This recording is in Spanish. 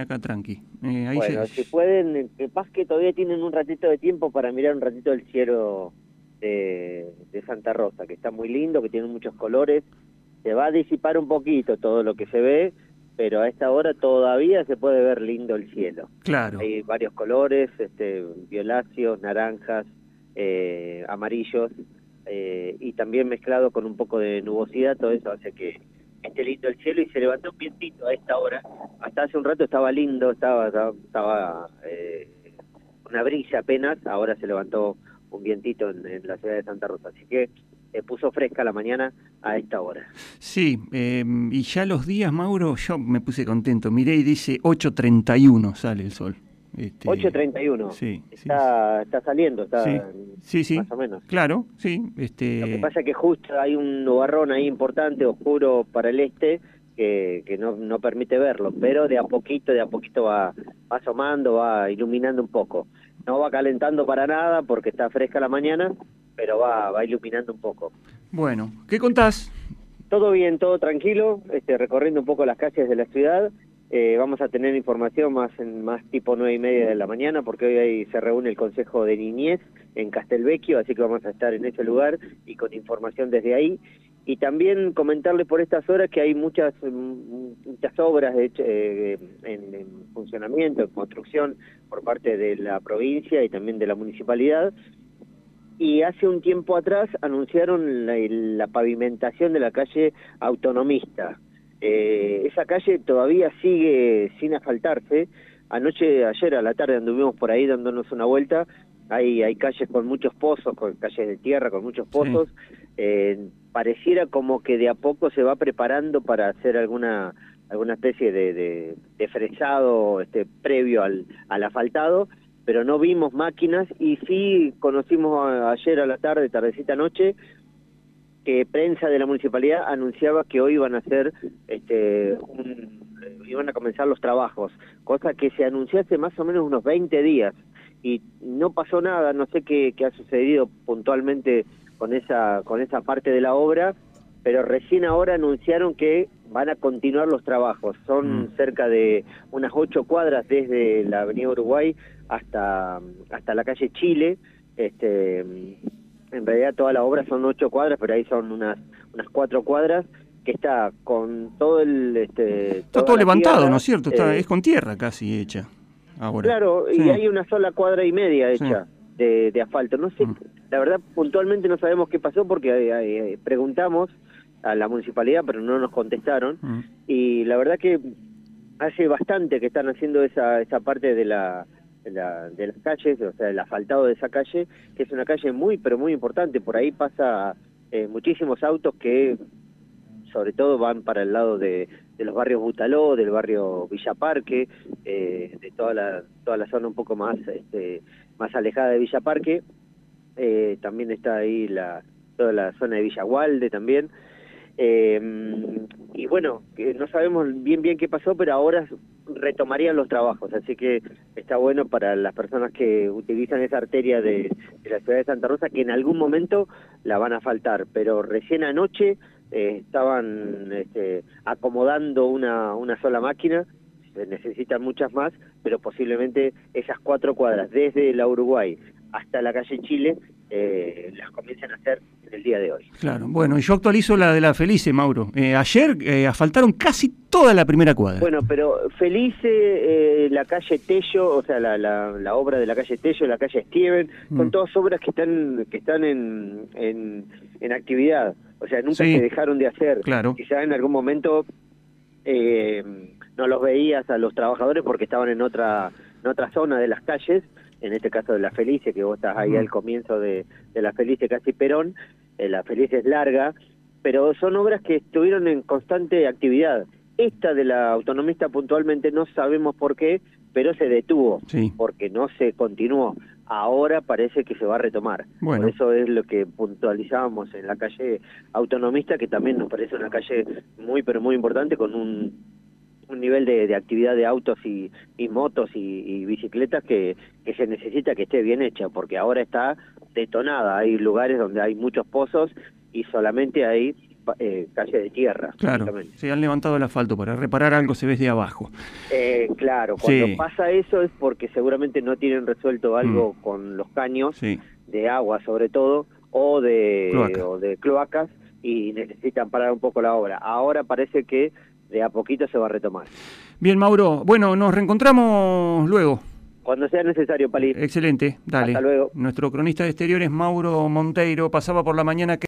acá tranqui. Eh, ahí bueno, se... si pueden, eh, capaz que todavía tienen un ratito de tiempo para mirar un ratito el cielo de, de Santa Rosa, que está muy lindo, que tiene muchos colores. Se va a disipar un poquito todo lo que se ve, pero a esta hora todavía se puede ver lindo el cielo. Claro. Hay varios colores, este, violáceos, naranjas, eh, amarillos, eh, y también mezclado con un poco de nubosidad, todo eso hace que esté lindo el cielo y se levantó un vientito a esta hora. Hasta hace un rato estaba lindo, estaba, estaba, estaba, eh, una brisa apenas, ahora se levantó un vientito en, en la ciudad de Santa Rosa. Así que se puso fresca la mañana a esta hora. Sí, eh, y ya los días, Mauro, yo me puse contento. Miré y dice 8.31 sale el sol. Este, 8.31. Sí, está, está saliendo, está sí, sí, sí, más o menos. Claro, sí. Este... Lo que pasa es que justo hay un nubarrón ahí importante, oscuro para el este, que, que no, no permite verlo, pero de a poquito, de a poquito va, va asomando, va iluminando un poco. No va calentando para nada porque está fresca la mañana, pero va, va iluminando un poco. Bueno, ¿qué contás? Todo bien, todo tranquilo, este, recorriendo un poco las calles de la ciudad. Eh, vamos a tener información más en más tipo nueve y media de la mañana porque hoy ahí se reúne el Consejo de Niñez en Castelvecchio, así que vamos a estar en ese lugar y con información desde ahí. Y también comentarles por estas horas que hay muchas muchas obras de hecho, eh, en, en funcionamiento, en construcción por parte de la provincia y también de la municipalidad y hace un tiempo atrás anunciaron la pavimentación de la calle Autonomista. Eh, esa calle todavía sigue sin asfaltarse. Anoche, ayer a la tarde anduvimos por ahí dándonos una vuelta. Hay, hay calles con muchos pozos, con calles de tierra, con muchos pozos. Sí. Eh, pareciera como que de a poco se va preparando para hacer alguna alguna especie de, de, de fresado este, previo al, al asfaltado pero no vimos máquinas y sí conocimos ayer a la tarde, tardecita noche, que prensa de la municipalidad anunciaba que hoy iban a hacer, este, un, iban a comenzar los trabajos, cosa que se anunció hace más o menos unos 20 días y no pasó nada, no sé qué, qué ha sucedido puntualmente con esa, con esa parte de la obra, pero recién ahora anunciaron que van a continuar los trabajos. Son mm. cerca de unas ocho cuadras desde la Avenida Uruguay hasta, hasta la calle Chile. Este, en realidad toda la obra son ocho cuadras, pero ahí son unas, unas cuatro cuadras que está con todo el... Este, está todo levantado, tierra, ¿no es cierto? Está, eh, es con tierra casi hecha. Ahora. Claro, sí. y hay una sola cuadra y media hecha. Sí. De, de, asfalto. No sé, mm. la verdad puntualmente no sabemos qué pasó porque eh, eh, preguntamos a la municipalidad, pero no nos contestaron. Mm. Y la verdad que hace bastante que están haciendo esa, esa parte de la, la, de las calles, o sea, el asfaltado de esa calle, que es una calle muy, pero muy importante. Por ahí pasa eh, muchísimos autos que sobre todo van para el lado de, los barrios Butaló, del barrio Villa Parque, eh, de toda la, toda la zona un poco más, este, más alejada de Villa Parque. Eh, también está ahí la, toda la zona de Villa Gualde también. Eh, y bueno, no sabemos bien bien qué pasó, pero ahora retomarían los trabajos, así que está bueno para las personas que utilizan esa arteria de, la ciudad de Santa Rosa, que en algún momento la van a faltar, pero recién anoche eh, estaban este, acomodando una, una sola máquina, se necesitan muchas más, pero posiblemente esas cuatro cuadras desde la Uruguay hasta la calle Chile eh, las comiencen a hacer en el día de hoy. Claro, bueno, y yo actualizo la de la Felice, Mauro. Eh, ayer eh, asfaltaron casi toda la primera cuadra. Bueno, pero Felice, eh, la calle Tello, o sea, la, la, la, obra de la calle Tello, la calle Steven, mm. son todas obras que están que están en, en, en actividad. O sea, nunca sí. se dejaron de hacer. Claro. Quizá en algún momento no los veías a los trabajadores porque estaban en otra, en otra zona de las calles, en este caso de la Felice, que vos estás ahí al comienzo de, de la Felice casi Perón, eh, la Felice es larga, pero son obras que estuvieron en constante actividad. Esta de la autonomista puntualmente no sabemos por qué, pero se detuvo, sí. porque no se continuó. Ahora parece que se va a retomar. Bueno. Por eso es lo que puntualizábamos en la calle autonomista, que también nos parece una calle muy, pero muy importante, con un un nivel de, de, actividad de autos y, y motos y, y, bicicletas que, que se necesita que esté bien hecha, porque ahora está detonada. Hay lugares donde hay muchos pozos y solamente hay eh, calle de tierra. Claro, se han levantado el asfalto para reparar algo, se ve de abajo. Eh, claro, cuando Sí. pasa eso es porque seguramente no tienen resuelto algo Mm. con los caños Sí, de agua sobre todo o de, Cloaca. o de cloacas y necesitan parar un poco la obra. Ahora parece que de a poquito se va a retomar. Bien, Mauro. Bueno, nos reencontramos luego. Cuando sea necesario, Pali. Excelente, dale. Hasta luego. Nuestro cronista de exteriores, Mauro Monteiro, pasaba por la mañana que